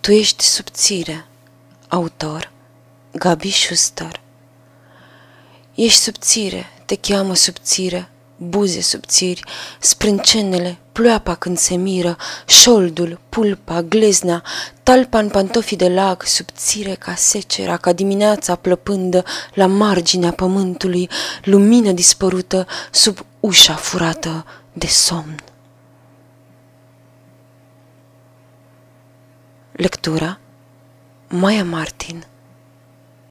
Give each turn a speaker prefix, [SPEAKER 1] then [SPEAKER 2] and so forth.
[SPEAKER 1] Tu ești subțire. Autor Gabi Schuster Ești subțire, te cheamă subțire, buze subțiri, sprâncenele, ploapa când se miră, șoldul, pulpa, glezna, talpa în pantofii de lag, subțire ca secera, ca dimineața plăpândă la marginea pământului, lumină dispărută sub ușa furată de somn. Lectura Maya Martin